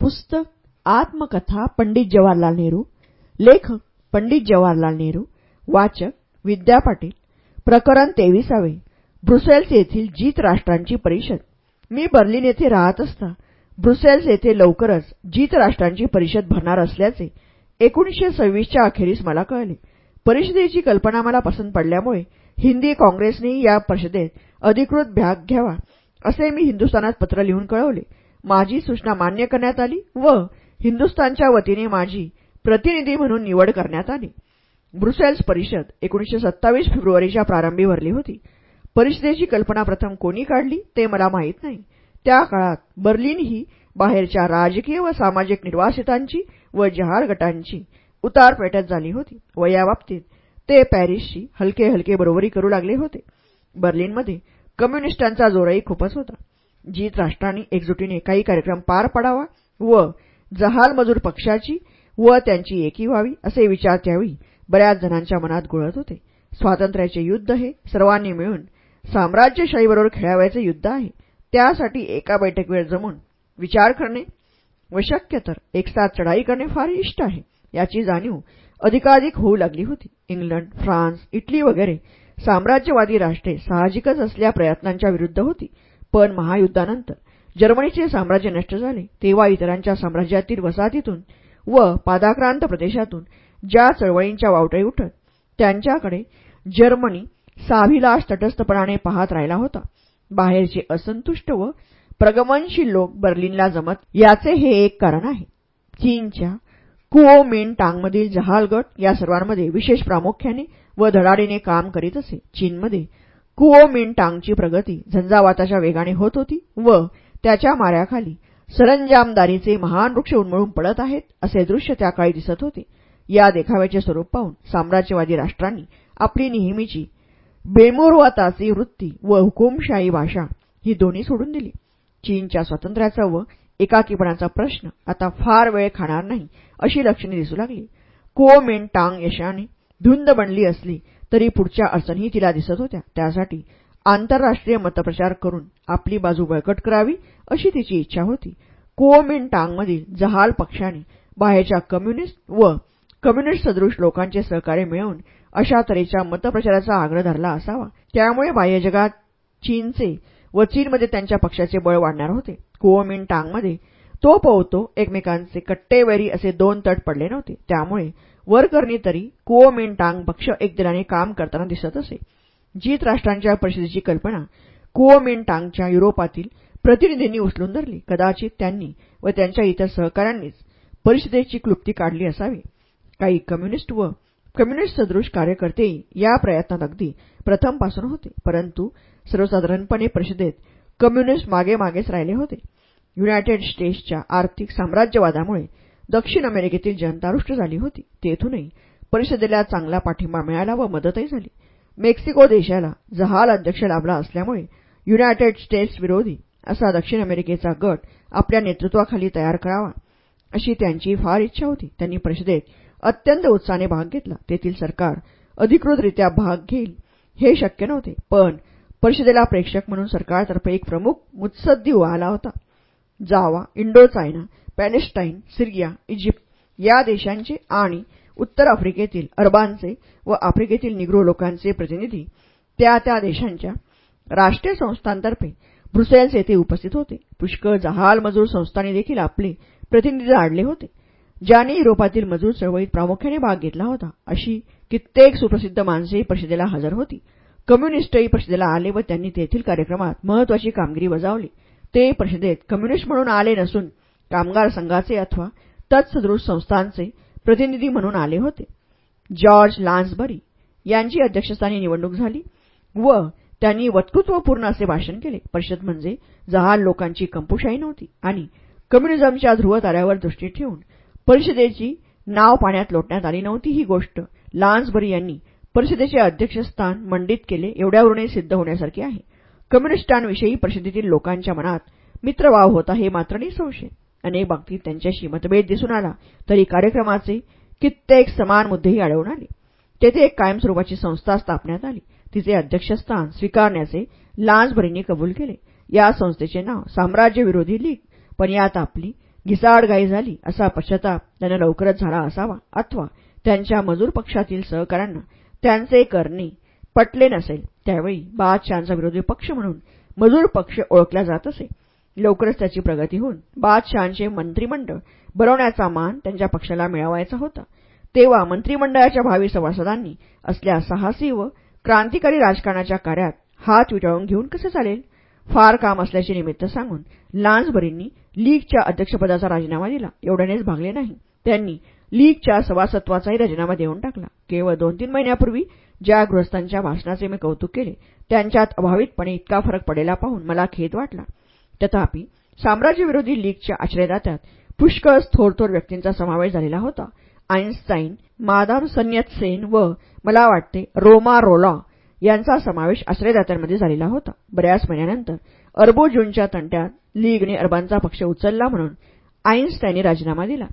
पुस्तक आत्मकथा पंडित जवाहरलाल नेहरू लेखक पंडित जवाहरलाल नेहरू वाचक विद्या पाटील प्रकरण तेविसावे ब्रुसेल्स येथील जीत राष्ट्रांची परिषद. मी बर्लिन येथे राहत असता ब्रुसेल्स येथे लवकरच जीत राष्ट्रांची परिषद भरणार असल्याचे एकोणीसशे सव्वीसच्या अखेरीस मला कळले. परिषदेची कल्पना मला पसंत पडल्यामुळे हिंदी काँग्रेसने या परिषदेत अधिकृत भाग घ्यावा असे मी हिंदुस्थानात पत्र लिहून कळवले. माझी सूचना मान्य करण्यात आली व हिंदुस्थानच्या वतीने माझी प्रतिनिधी म्हणून निवड करण्यात आली. ब्रुसेल्स परिषद एकोणीसशे सत्तावीस फेब्रुवारीच्या प्रारंभी भरली होती. परिषदेची कल्पना प्रथम कोणी काढली ते मला माहीत नाही. त्या काळात बर्लिन ही बाहेरच्या राजकीय व सामाजिक निर्वासितांची व जहाल गटांची उतारपेटत झाली होती व याबाबतीत ते पॅरिसशी हलके हलके बरोबरी करू लागले होते. बर्लिनमध्ये कम्युनिस्टांचा जोरही खूपच होता. जीत राष्ट्रांनी एकजुटीने काही कार्यक्रम पार पाडावा व जहाल मजूर पक्षाची व त्यांची एकी व्हावी असे विचार त्यावेळी बऱ्याच जणांच्या मनात गुळत होते. स्वातंत्र्याचे युद्ध हे सर्वांनी मिळून साम्राज्यशाहीबरोबर खेळावायचे युद्ध आहे. त्यासाठी एका बैठकीवर जमून विचार करणे व शक्य तर एकसाथ चढाई करणे फार इष्ट आहे. याची जाणीव अधिकाधिक होऊ लागली होती. इंग्लंड फ्रान्स इटली वगैरे साम्राज्यवादी राष्ट्रे साहजिकच असल्या प्रयत्नांच्या विरुद्ध होती. पण महायुद्धानंतर जर्मनीचे साम्राज्य नष्ट झाले तेव्हा इतरांच्या साम्राज्यातील वसाहतीतून व पादाक्रांत प्रदेशातून ज्या चळवळींच्या वावटळी उठत त्यांच्याकडे जर्मनी साभिलाष तटस्थपणाने पाहत राहिला होता. बाहेरचे असंतुष्ट व प्रगमनशील लोक बर्लिनला जमत याचे हे एक कारण आहे. चीनच्या कुओमिन टांगमधील जहाल गट या सर्वांमध्ये विशेष प्रामुख्याने व धडाडीने काम करीत असे. चीनमध्ये कुओमिन टांगची प्रगती झंझावाताच्या वेगाने होत होती व त्याच्या माऱ्याखाली सरंजामदारीचे महान वृक्ष उन्मळून पडत आहेत असे दृश्य त्या काळी दिसत होते. या देखाव्याचे स्वरूप पाहून साम्राज्यवादी राष्ट्रांनी आपली नेहमीची बेमुरवाताची वृत्ती व हुकुमशाही भाषा ही दोन्ही सोडून दिली. चीनच्या स्वातंत्र्याचा व एकाकीपणाचा प्रश्न आता फार वेळ खाणार नाही अशी लक्षणे दिसू लागली. कुओमेन टांग यशाने धुंद बनली असली तरी पुढच्या अडचणीही तिला दिसत होत्या. त्यासाठी आंतरराष्ट्रीय मतप्रचार करून आपली बाजू बळकट करावी अशी तिची इच्छा होती. कुओमिन टांगमधील जहाल पक्षाने बाहेरच्या कम्युनिस्ट व कम्युनिस्ट सदृश लोकांचे सहकार्य मिळवून अशा तऱ्हेच्या मतप्रचाराचा आग्रह धरला असावा. त्यामुळे बाह्य जगात चीनचे व चीनमध्ये त्यांच्या पक्षाचे बळ वाढणार होते. कुओमिन टांगमध्ये तो पोहतो एकमेकांचे कट्टेवैरी असे दोन तट पडले नव्हते. त्यामुळे वरकरणी तरी कुओमिन टांग पक्ष एकदलाने काम करताना दिसत असे. जीत राष्ट्रांच्या परिषदेची कल्पना कुओमिन टांगच्या युरोपातील प्रतिनिधींनी उचलून धरली. कदाचित त्यांनी व त्यांच्या इतर सहकाऱ्यांनीच परिषदेची क्लुप्ती काढली असावी. काही कम्युनिस्ट व कम्युनिस्ट सदृश कार्यकर्तेही या प्रयत्नात अगदी प्रथमपासून होते. परंतु सर्वसाधारणपणे परिषदेत कम्युनिस्ट मागे मागेच राहिले होते. युनायटेड स्टेट्सच्या आर्थिक साम्राज्यवादामुळे दक्षिण अमेरिकेतील जनता रुष्ट झाली होती. तेथूनही परिषदेला चांगला पाठिंबा मिळाला व मदतही झाली. मेक्सिको देशाला जहाल अध्यक्ष लाभला असल्यामुळे युनायटेड स्टेट्स विरोधी असा दक्षिण अमेरिकेचा गट आपल्या नेतृत्वाखाली तयार करावा अशी त्यांची फार इच्छा होती. त्यांनी परिषदेत अत्यंत उत्साहाने भाग घेतला. तेथील सरकार अधिकृतरित्या भाग घेईल हे शक्य नव्हते. पण परिषदेला प्रेक्षक म्हणून सरकारतर्फे एक प्रमुख मुत्सद्दी आला होता. Java Indochina Palestine Syria Egypt या देशांचे आणि उत्तर आफ्रिकेतील अरबांचे व आफ्रिकेतील निग्रो लोकांचे प्रतिनिधी त्या त्या देशांच्या राष्ट्रीय संस्थांतर्फे ब्रुसेल्स येथे उपस्थित होते. पुष्कळ जहाल मजूर संस्थांनी देखील आपले प्रतिनिधी आणले होते ज्यांनी युरोपातील मजूर चळवळीत प्रामुख्याने भाग घेतला होता. अशी कित्येक सुप्रसिद्ध माणसेही परिषदेला हजर होती. कम्युनिस्टही परिषदेला आले व त्यांनी तेथील कार्यक्रमात महत्वाची कामगिरी बजावली. ते परिषदेत कम्युनिस्ट म्हणून आले नसून कामगार संघाचे अथवा तत्सदृश संस्थांचे प्रतिनिधी म्हणून आले होते. जॉर्ज लान्सबरी यांची अध्यक्षस्थानी निवडणूक झाली व त्यांनी वक्तृत्वपूर्ण असे भाषण केले. परिषद म्हणजे जहाल लोकांची कंपुशाही नव्हती आणि कम्युनिझमच्या ध्रुवताऱ्यावर दृष्टी ठेवून परिषदेची नाव पाण्यात लोटण्यात आली नव्हती. ही गोष्ट लान्सबरी यांनी परिषदेचे अध्यक्षस्थान मंडित केले. एवढ्यावरूनही सिद्ध होण्यासारखी आहे. कम्युनिस्टांविषयी परिषदेतील लोकांच्या मनात मित्रभाव होता हे मात्र निसंशय. अनेक बाबतीत त्यांच्याशी मतभेद दिसून आला. तरी कार्यक्रमाचे कित्येक समान मुद्देही आढळून आले. तेथे एक कायमस्वरूपाची संस्था स्थापण्यात आली. तिचे अध्यक्षस्थान स्वीकारण्याचे लान्सबरींनी कबूल केले. या संस्थेचे नाव साम्राज्यविरोधी लीग. पण यात आपली घिसाडघाई झाली असा पश्चाताप त्यांना लवकरच झाला असावा अथवा त्यांच्या मजूर पक्षातील सहकाऱ्यांना त्यांचे करणे पटले नसेल. त्यावेळी बादशहांचा विरोधी पक्ष म्हणून मजूर पक्ष ओळखला जात असे. लवकरच त्याची प्रगती होऊन बादशहांचे मंत्रिमंडळ बनवण्याचा मान त्यांच्या पक्षाला मिळवायचा होता. तेव्हा मंत्रिमंडळाच्या भावी सभासदांनी असल्या साहसी व क्रांतिकारी राजकारणाच्या कार्यात हात विटाळून घेऊन कसे चालेल? फार काम असल्याचे निमित्त सांगून लान्सबरींनी लीगच्या अध्यक्षपदाचा राजीनामा दिला. एवढ्यानेच भागले नाही. त्यांनी लीगच्या सभासत्वाचाही राजीनामा देऊन टाकला. केवळ दोन तीन महिन्यापूर्वी ज्या गृहस्थांच्या भाषणाचे मी कौतुक केले त्यांच्यात अभावितपणे इतका फरक पडेला पाहून मला खेद वाटला. तथापि साम्राज्यविरोधी लीगच्या आश्रयदात्यात पुष्कळ थोरथोर व्यक्तींचा समावेश झालेला होता. आईन्स्टाईन मादाम सन्यत सेन व मला वाटते रोमा रोला यांचा समावेश आश्रयदात्यांमध्ये झालेला होता. बऱ्याच महिन्यानंतर अरबो जूनच्या तंट्यात लीगने अरबांचा पक्ष उचलला म्हणून आईन्स्टाईनने राजीनामा दिला.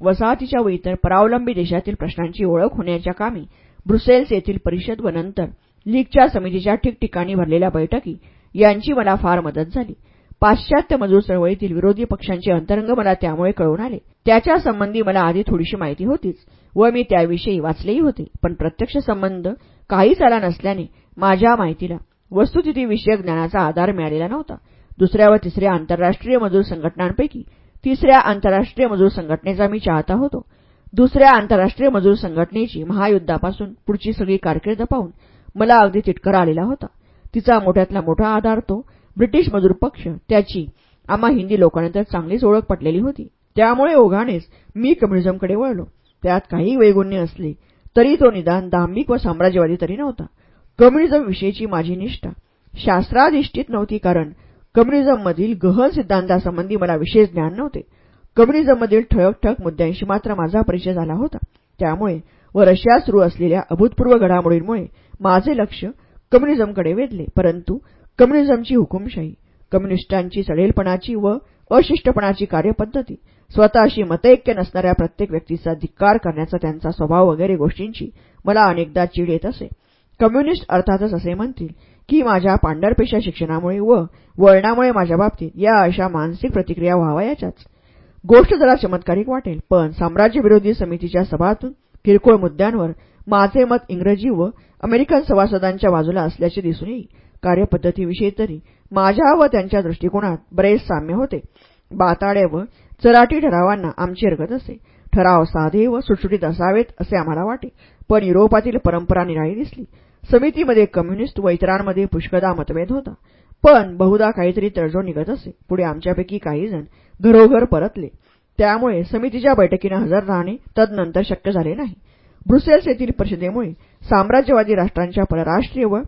वसाहतीच्या व इतर परावलंबी देशातील प्रश्नांची ओळख होण्याच्या कामी ब्रुसेल्स येथील परिषद व नंतर लीगच्या समितीच्या ठिकठिकाणी भरलेल्या बैठकी यांची मला फार मदत झाली. पाश्चात्य मजूर चळवळीतील विरोधी पक्षांचे अंतरंग मला त्यामुळे कळून आले. त्याच्या संबंधी मला आधी थोडीशी माहिती होतीच व मी त्याविषयी वाचलेही होते. पण प्रत्यक्ष संबंध काहीच आला नसल्याने माझ्या माहितीला वस्तुस्थितीविषयक ज्ञानाचा आधार मिळालेला नव्हता. दुसऱ्या व तिसऱ्या आंतरराष्ट्रीय मजूर संघटनांपैकी तिसऱ्या आंतरराष्ट्रीय मजूर संघटनेचा मी चाहता होतो. दुसऱ्या आंतरराष्ट्रीय मजूर संघटनेची महायुद्धापासून पुढची सगळी कारकीर्द पाहून मला अगदी तिटकरा आलेला होता. तिचा मोठ्यातला मोठा आधार तो ब्रिटिश मजूर पक्ष त्याची आम्हा हिंदी लोकांनंतर चांगलीच ओळख पटलेली होती. त्यामुळे ओघानेच मी कम्युनिझमकडे वळलो. त्यात काही वैगुण्य असले तरी तो निदान दांभिक व साम्राज्यवादी तरी नव्हता. कम्युनिझमविषयीची माझी निष्ठा शास्त्राधिष्ठित नव्हती कारण कम्युनिझममधील गहन सिद्धांतासंबंधी मला विशेष ज्ञान नव्हते. कम्युनिझममधील ठळकठळक मुद्द्यांशी मात्र माझा परिचय झाला होता. त्यामुळे व रशियात सुरू असलेल्या अभूतपूर्व घडामोडींमुळे माझे लक्ष कम्युनिझमकडे वेधले. परंतु कम्युनिझमची हुकुमशाही कम्युनिस्टांची सडेलपणाची व अशिष्टपणाची कार्यपद्धती स्वतःशी मतैक्य नसणाऱ्या प्रत्येक व्यक्तीचा धिक्कार करण्याचा त्यांचा स्वभाव वगैरे गोष्टींची मला अनेकदा चीड येत असे. कम्युनिस्ट अर्थातच असे म्हणतील की माझ्या पांढरपेशा शिक्षणामुळे व वळणामुळे माझ्या बाबतीत या अशा मानसिक प्रतिक्रिया व्हावयाच्याच. गोष्ट जरा चमत्कारिक वाटेल पण साम्राज्यविरोधी समितीच्या सभातून किरकोळ मुद्द्यांवर माझे मत इंग्रजी व अमेरिकन सभासदांच्या बाजूला असल्याचे दिसून येईल. कार्यपद्धतीविषयी तरी माझ्या व त्यांच्या दृष्टिकोनात बरेच साम्य होते. बाताड्या व चराटी ठरावांना आमची हरकत असे. ठराव साधे व सुटसुटीत असावेत असे आम्हाला वाटे. पण युरोपातील परंपरा निराळी दिसली. समितीमध्ये कम्युनिस्ट व इतरांमध्ये पुष्कदा मतभेद होता. पण बहुधा काहीतरी तडजोड निघत असे. पुढे आमच्यापैकी काहीजण घरोघर परतले. त्यामुळे समितीच्या बैठकीनं हजर राहणे तदनंतर शक्य झाले नाही. ब्रुसेल्स येथील परिषदेमुळे साम्राज्यवादी राष्ट्रांच्या परराष्ट्रीय व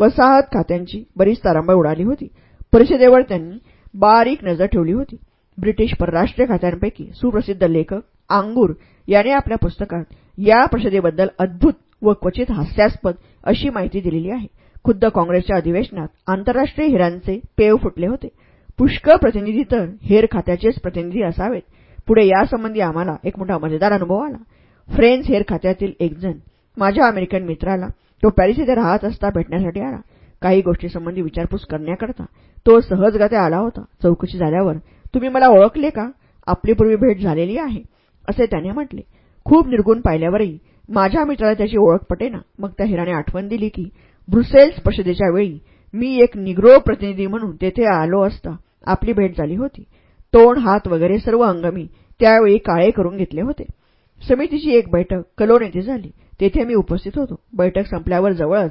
वसाहत खात्यांची बरीच तारांबळ उडाली होती. परिषदेवर त्यांनी बारीक नजर ठेवली होती. ब्रिटिश परराष्ट्रीय खात्यांपैकी सुप्रसिद्ध लेखक आंगूर याने आपल्या पुस्तकात या परिषदेबद्दल अद्भुत व क्वचित हास्यास्पद अशी माहिती दिलेली आहे. खुद्द काँग्रेसच्या अधिवेशनात आंतरराष्ट्रीय हिरांचे पेव फुटले होते. पुष्कळ प्रतिनिधी तर हेर खात्याचेच प्रतिनिधी असावेत. पुढे यासंबंधी आम्हाला एक मोठा मजेदार अनुभव आला. फ्रेंच हेर खात्यातील एकजण माझ्या अमेरिकन मित्राला तो पॅरिस येथे राहत असता भेटण्यासाठी आला. काही गोष्टीसंबंधी विचारपूस करण्याकरता तो सहजगत्या आला होता. चौकशी झाल्यावर तुम्ही मला ओळखले का? आपली पूर्वी भेट झालेली आहे असे त्याने म्हटले. खूप निर्गुण पाहिल्यावरही माझ्या मित्राला त्याची ओळख पटेना. मग त्या हिराने आठवण दिली की ब्रुसेल्स परिषदेच्या वेळी मी एक निग्रो प्रतिनिधी म्हणून तेथे आलो असता आपली भेट झाली होती. तोंड हात वगैरे सर्व अंग मी त्यावेळी काळे करून घेतले होते. समितीची एक बैठक कलोन येथे झाली. तेथे मी उपस्थित होतो. बैठक संपल्यावर जवळच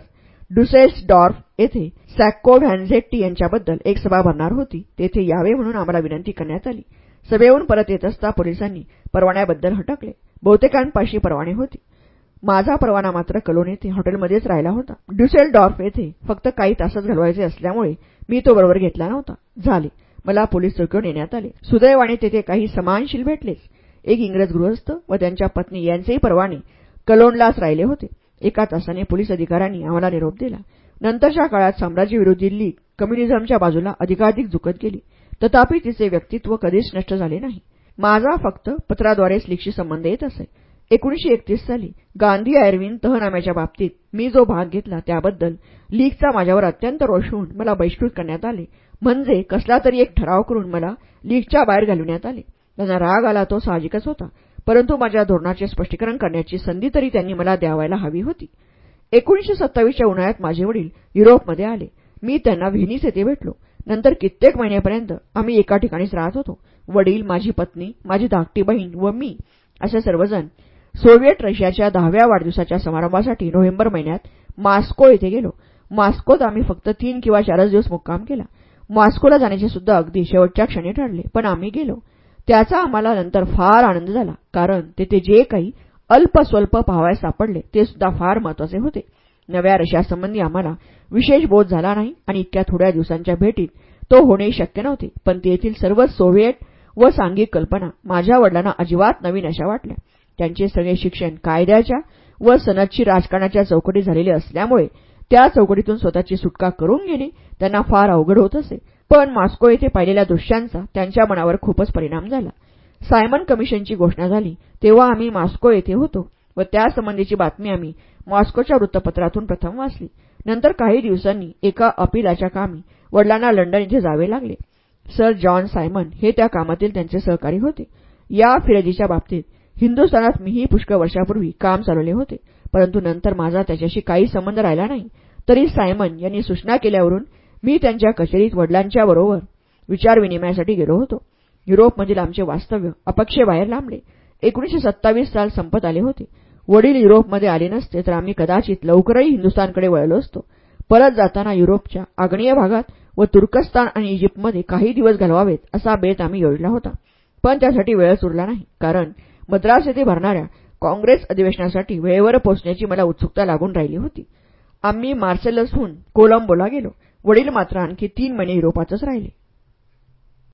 डुसेल्स डॉर्फ येथे सॅक्को व्हॅनझेट्टी यांच्याबद्दल एक सभा भरणार होती. तेथे यावे म्हणून आम्हाला विनंती करण्यात आली. सभेहून परत येत असता पोलिसांनी परवान्याबद्दल हटकले. बहुतेकांपाशी परवाने होते. माझा परवाना मात्र कलोन येथे हॉटेलमध्येच राहिला होता. डुसेल डॉर्फ येथे फक्त काही तासच घालवायचे असल्यामुळे मी तो बरोबर घेतला नव्हता. झाले. मला पोलीस चौकीवर नेण्यात आले. सुदैवाने तेथे काही समानशील भेटलेच. एक इंग्रज गृहस्थ व त्यांच्या पत्नी यांचेही परवाने कलोनलाच राहिले होते. एका तासाने पोलीस अधिकाऱ्यांनी आम्हाला निरोप दिला. नंतरच्या काळात साम्राज्यविरोधी लीग कम्युनिझमच्या बाजूला अधिकाधिक झुकत गेली. तथापि तिचे व्यक्तित्व कधीच नष्ट झाले नाही. माझा फक्त पत्राद्वारेच लीगशी संबंध येत असे. एकोणीशे एकतीस साली गांधी आयर्विन तहनाम्याच्या बाबतीत मी जो भाग घेतला त्याबद्दल लीगचा माझ्यावर अत्यंत रोष होऊन मला बहिष्कृत करण्यात आले. म्हणजे कसला तरी एक ठराव करून मला लीगच्या बाहेर घालविण्यात आले. त्यांना राग आला तो साहजिकच होता. परंतु माझ्या धोरणाचे स्पष्टीकरण करण्याची संधी तरी त्यांनी मला द्यावायला हवी होती. एकोणीशे सत्तावीसच्या उन्हाळ्यात माझे वडील युरोपमध्ये आले. मी त्यांना व्हेनिस येथे भेटलो. नंतर कित्येक महिन्यापर्यंत आम्ही एका ठिकाणीच राहत होतो. वडील माझी पत्नी माझी धाकटी बहीण व मी असे सर्वजण सोव्हिएट रशियाच्या दहाव्या वाढदिवसाच्या समारंभासाठी नोव्हेंबर महिन्यात मॉस्को येथे गेलो. मॉस्कोत आम्ही फक्त तीन किंवा चारच दिवस मुक्काम केला. मॉस्कोला जाण्याचे सुद्धा अगदी शेवटच्या क्षणी ठरले पण आम्ही गेलो. त्याचा आम्हाला नंतर फार आनंद झाला कारण तेथे जे काही अल्पस्वल्प पाहावयास सापडले ते सुद्धा फार महत्त्वाचे होते. नव्या रशियासंबंधी आम्हाला विशेष बोध झाला नाही आणि इतक्या थोड्या दिवसांच्या भेटीत तो होणे शक्य नव्हते पण तेथील सर्व सोव्हिएट व सांघिक कल्पना माझ्या वडिलांना अजिबात नवीन अशा वाटल्या. त्यांचे सगळे शिक्षण कायद्याच्या व सनदची राजकारणाच्या चौकटी झालेले असल्यामुळे त्या चौकटीतून स्वतःची सुटका करून घेणे त्यांना फार अवघड होत असे. पण मॉस्को येथे पाहिलेल्या दृश्यांचा त्यांच्या मनावर खूपच परिणाम झाला. सायमन कमिशनची घोषणा झाली तेव्हा आम्ही मॉस्को येथे होतो व त्यासंबंधीची बातमी आम्ही मॉस्कोच्या वृत्तपत्रातून प्रथम वाचली. नंतर काही दिवसांनी एका अपिलाच्या कामी वडिलांना लंडन येथे जावे लागले. सर जॉन सायमन हे त्या कामातील त्यांचे सहकारी होते. या फिरजीच्या बाबतीत हिंदुस्थानात मीही पुष्कळ वर्षापूर्वी काम चालवले होते परंतु नंतर माझा त्याच्याशी काही संबंध राहिला नाही. तरी सायमन यांनी सूचना केल्यावरून मी त्यांच्या कचेरीत वडिलांच्या बरोबर विचारविनिमयासाठी गेलो होतो. युरोपमधील आमचे वास्तव्य अपक्षेबाहेर लांबले. एकोणीशे सत्तावीस साल संपत आले होते. वडील युरोपमध्ये आले नसते तर आम्ही कदाचित लवकरही हिंदुस्थानकडे वळलो असतो. परत जाताना युरोपच्या आग्नेय भागात व तुर्कस्तान आणि इजिप्तमध्ये काही दिवस घालवावेत असा बेत आम्ही योजला होता. पण त्यासाठी वेळच उरला नाही. कारण मद्रास येथे भरणाऱ्या काँग्रेस अधिवेशनासाठी वेळेवर पोहोचण्याची मला उत्सुकता लागून राहिली होती. आम्ही मार्सेलसहून कोलंबोला गेलो. वडील मात्र आणखी तीन महिने युरोपातच राहिले.